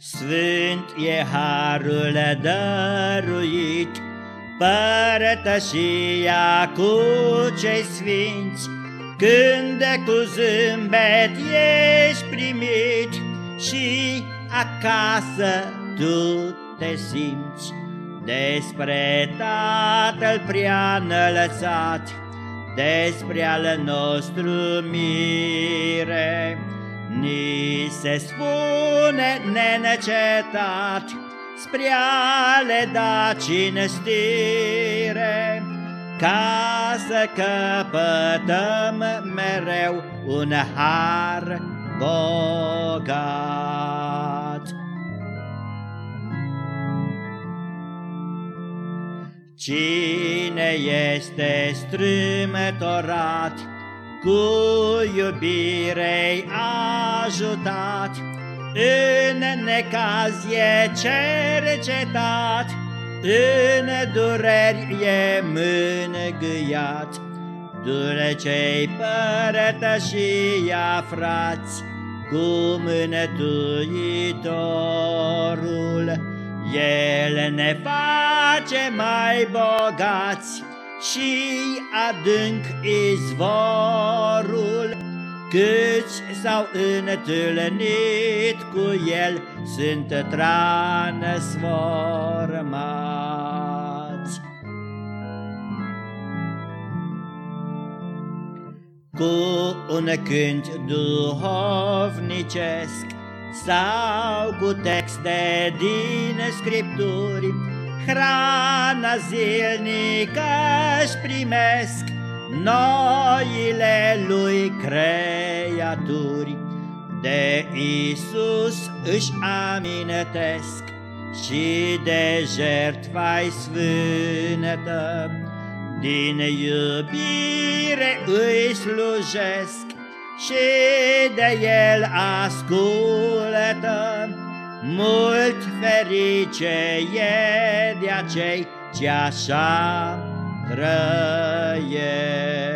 Sfânt e harul dăruit, Părătășia cu cei sfinți, Când cu zâmbet ești primit Și acasă tu te simți. Despre Tatăl prea înălțat, Despre al nostru mire, Ni se spune nenecetat spre a le da cinstire, ca să căpătăm mereu un har bogat. Cine este strâmătorat cu iubire ajutat, În necazie cercetat, În dureri e mângâiat. Dulce-i părătășia, frați, Cu mânătuitorul, El ne face mai bogați, și adânc izvorul, Câți s-au întâlnit cu el sunt transformați. Cu un cânt duhovnicesc sau cu texte din scripturi, hrana zilnică își primesc noile lui creaturi. De Isus își aminetesc și de jertfa-i sfânătă, din iubire îi slujesc și de el ascultă. Mult ferice e cei ce așa trăiesc.